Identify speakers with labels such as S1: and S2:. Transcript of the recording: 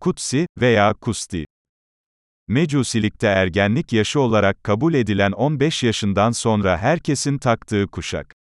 S1: kutsi veya kusti. Mecusilikte ergenlik yaşı olarak kabul edilen 15 yaşından sonra herkesin taktığı kuşak.